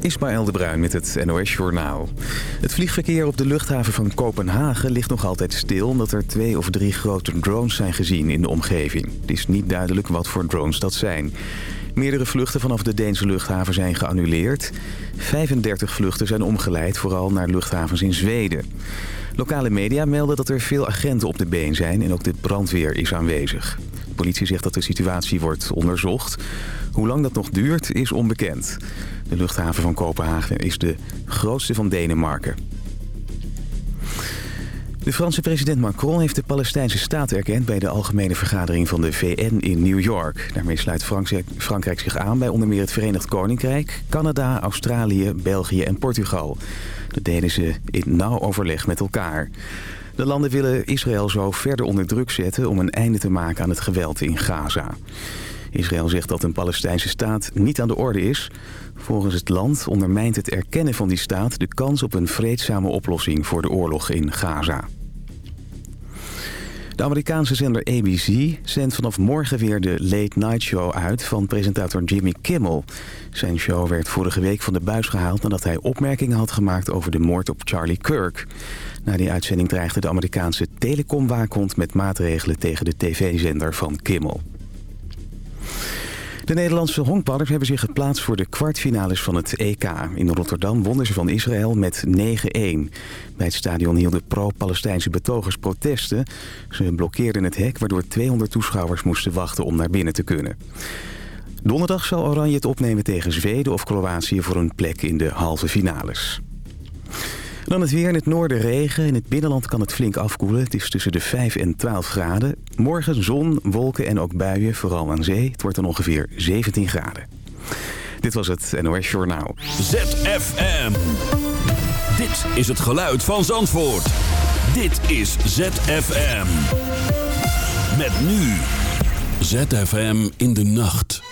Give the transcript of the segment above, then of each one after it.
Ismaël de Bruin met het NOS Journaal. Het vliegverkeer op de luchthaven van Kopenhagen ligt nog altijd stil... omdat er twee of drie grote drones zijn gezien in de omgeving. Het is niet duidelijk wat voor drones dat zijn. Meerdere vluchten vanaf de Deense luchthaven zijn geannuleerd. 35 vluchten zijn omgeleid, vooral naar luchthavens in Zweden. Lokale media melden dat er veel agenten op de been zijn... en ook de brandweer is aanwezig. De politie zegt dat de situatie wordt onderzocht. Hoe lang dat nog duurt, is onbekend. De luchthaven van Kopenhagen is de grootste van Denemarken. De Franse president Macron heeft de Palestijnse staat erkend... bij de algemene vergadering van de VN in New York. Daarmee sluit Frankrijk zich aan bij onder meer het Verenigd Koninkrijk... Canada, Australië, België en Portugal. Dat deden ze in nauw overleg met elkaar. De landen willen Israël zo verder onder druk zetten... om een einde te maken aan het geweld in Gaza. Israël zegt dat een Palestijnse staat niet aan de orde is. Volgens het land ondermijnt het erkennen van die staat... de kans op een vreedzame oplossing voor de oorlog in Gaza. De Amerikaanse zender ABC zendt vanaf morgen weer de Late Night Show uit van presentator Jimmy Kimmel. Zijn show werd vorige week van de buis gehaald nadat hij opmerkingen had gemaakt over de moord op Charlie Kirk. Na die uitzending dreigde de Amerikaanse telecomwaakhond met maatregelen tegen de tv-zender van Kimmel. De Nederlandse honkballers hebben zich geplaatst voor de kwartfinales van het EK. In Rotterdam wonnen ze van Israël met 9-1. Bij het stadion hielden pro-Palestijnse betogers protesten. Ze blokkeerden het hek waardoor 200 toeschouwers moesten wachten om naar binnen te kunnen. Donderdag zal Oranje het opnemen tegen Zweden of Kroatië voor een plek in de halve finales. Dan het weer in het noorden regen. In het binnenland kan het flink afkoelen. Het is tussen de 5 en 12 graden. Morgen zon, wolken en ook buien, vooral aan zee. Het wordt dan ongeveer 17 graden. Dit was het NOS Journaal. ZFM. Dit is het geluid van Zandvoort. Dit is ZFM. Met nu. ZFM in de nacht.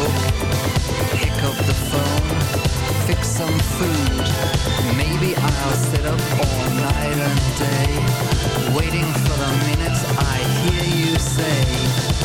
book, pick up the phone, fix some food. Maybe I'll sit up all night and day, waiting for the minute I hear you say.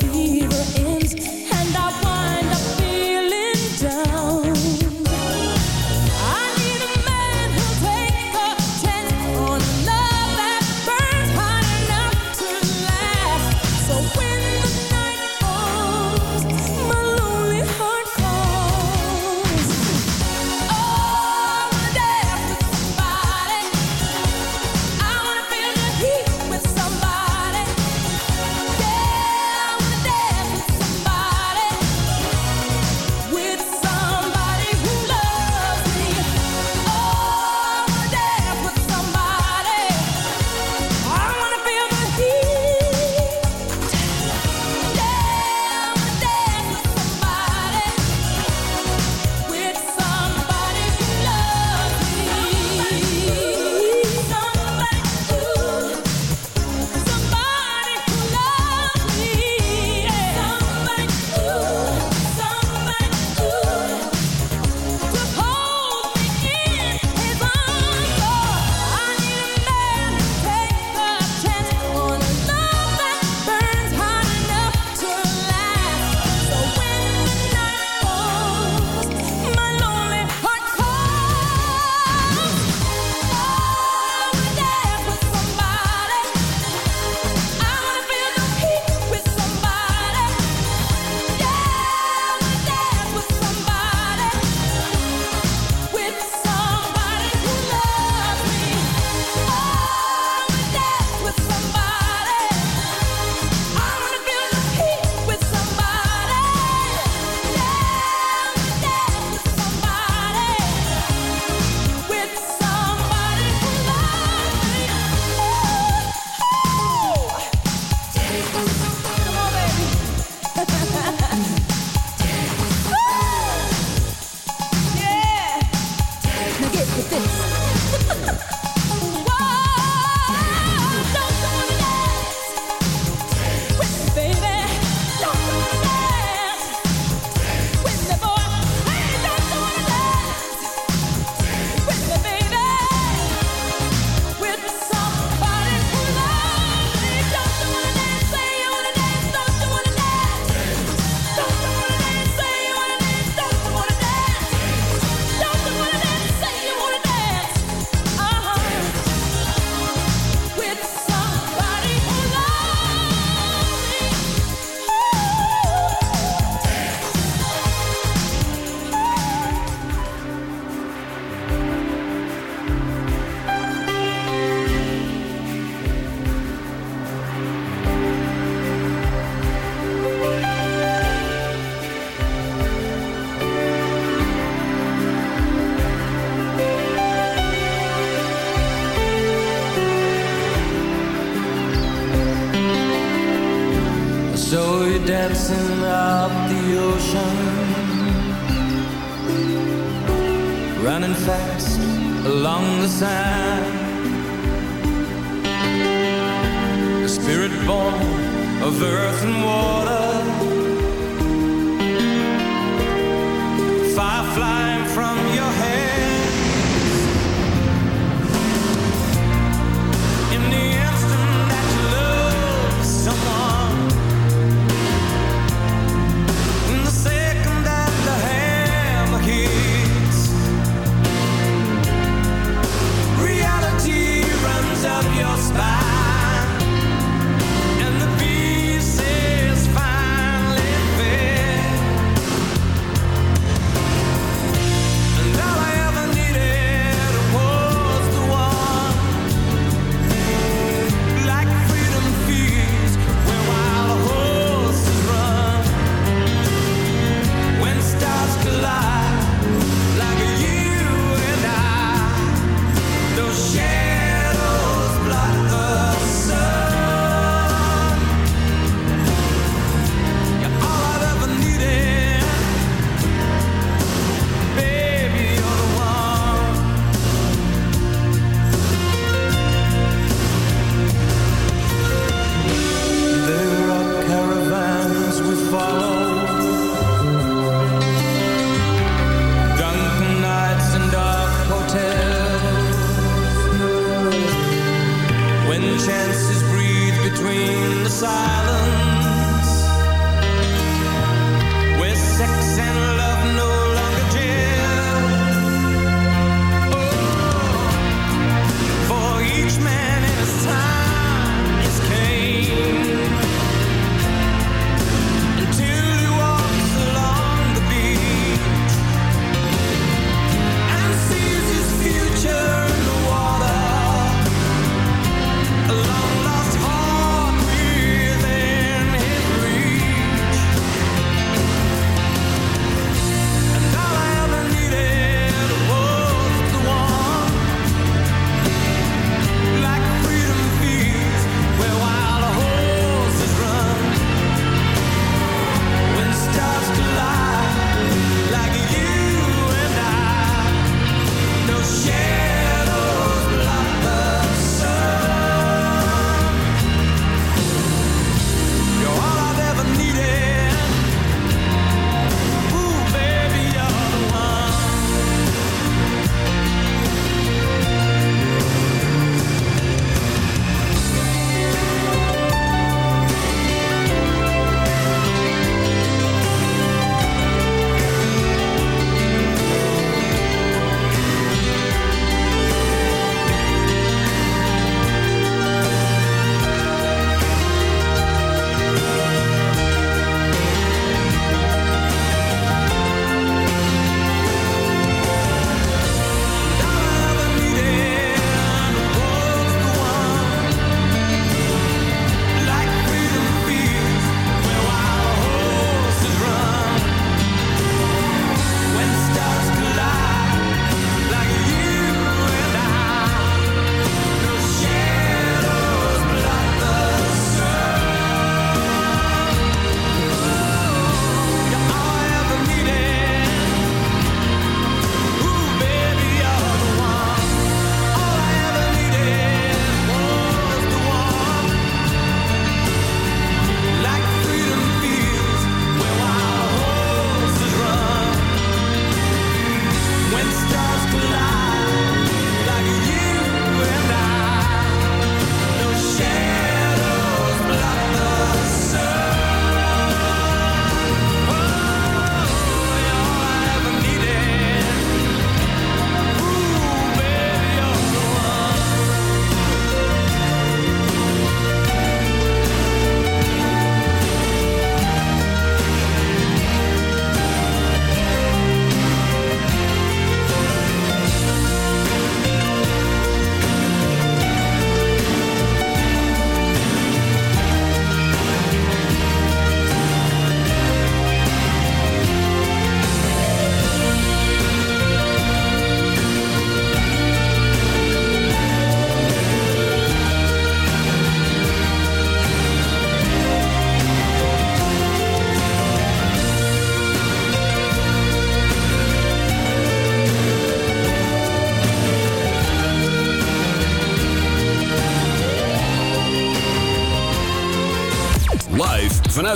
fever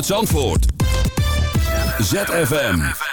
Zandvoort. ZFM.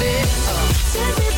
Uh, take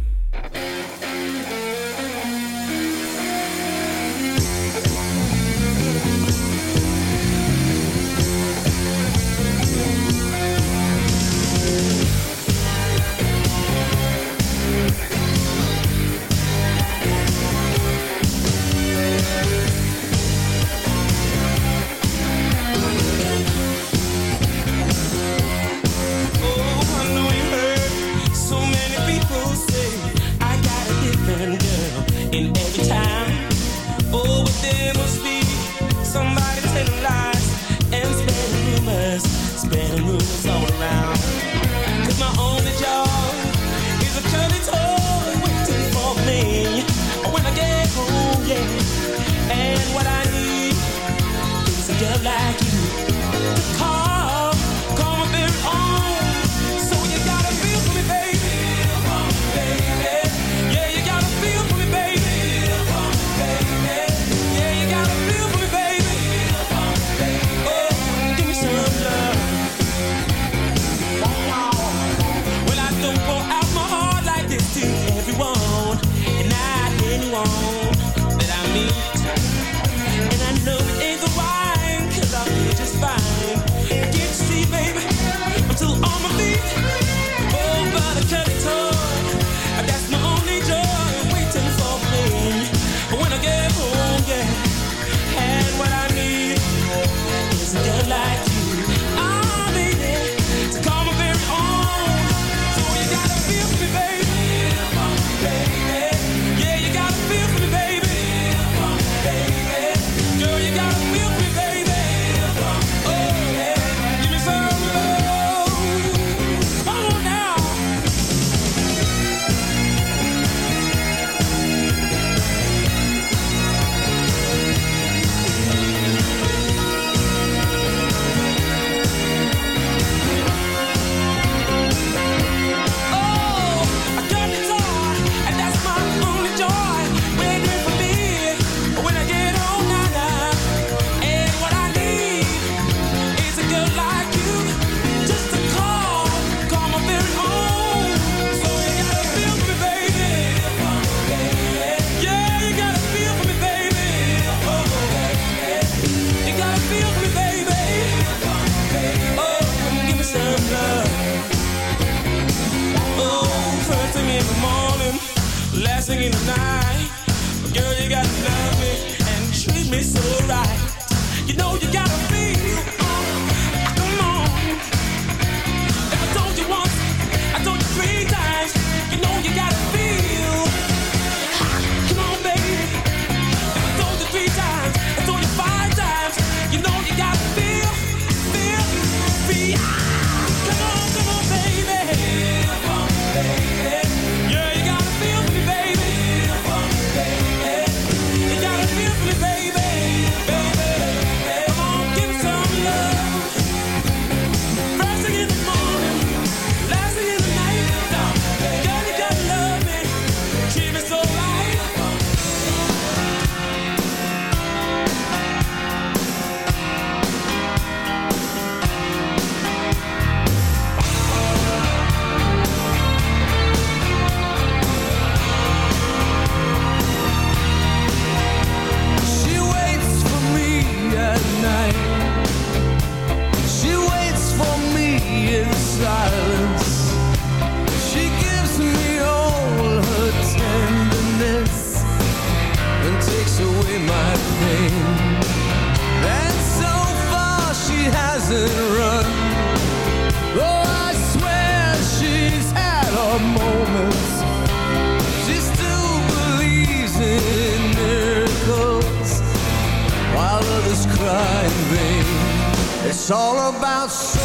It's all about soul.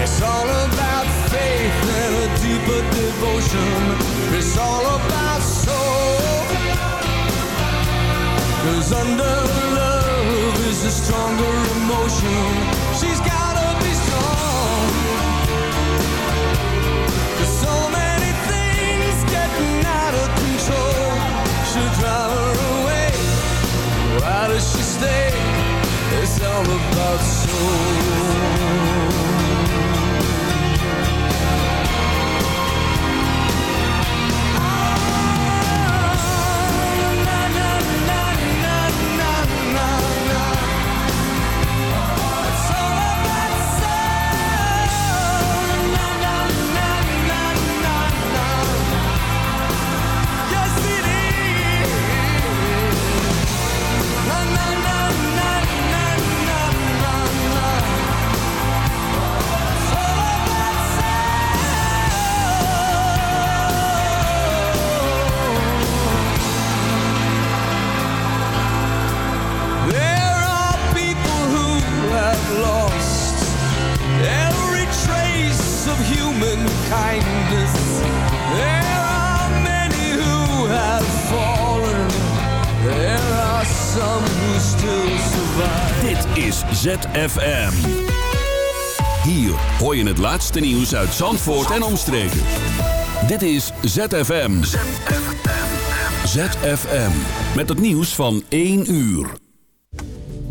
It's all about faith and a deeper devotion. It's all about soul. Cause under love is a stronger emotion. She's gotta be so many things out of control should drive her away. Why does she stay? All about soul. Kindness. There are many who have fallen. There are some who still survive. Dit is ZFM. Hier hoor je het laatste nieuws uit Zandvoort en omstreken. Dit is ZFM. ZFM. Met het nieuws van 1 uur.